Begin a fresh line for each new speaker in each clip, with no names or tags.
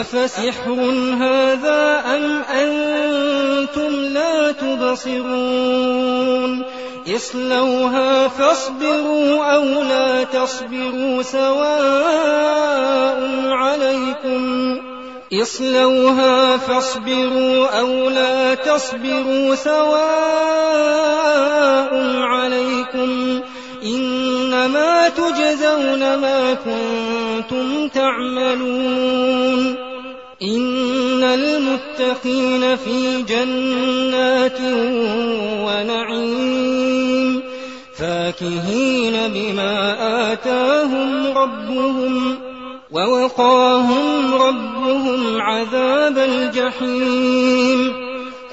أفسحر هذا أم أنتم لا تبصرون اصلوها فاصبروا أو لا تصبروا سواء عليكم اصلوها فاصبروا أو لا تصبروا سواء عليكم إنما تجزون ما كنتم تعملون. إن المتقين في جنات ونعيم. فاكهين بما آتاهم ربهم ووقاهم ربهم عذاب الجحيم.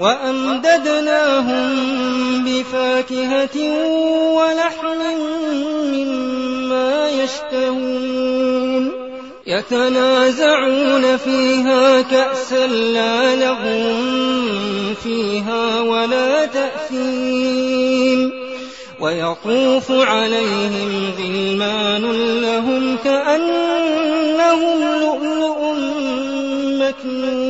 وأمددناهم بفاكهة ولحم مما يشتهون. يتنازعون فيها كأسا لا لغو فيها ولا تأثيم. ويطوف عليهم غلمان لهم كأنهم لؤلؤ مكنون.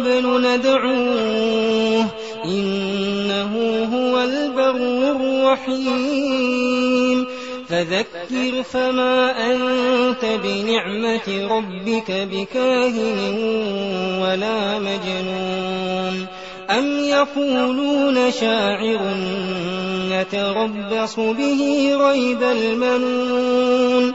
قبل ندعوه إنه هو البر الرحيم. فذكر فما أنت بنعمة ربك بكاهن ولا مجنون. أم يقولون شاعر نتربص به ريب المنون.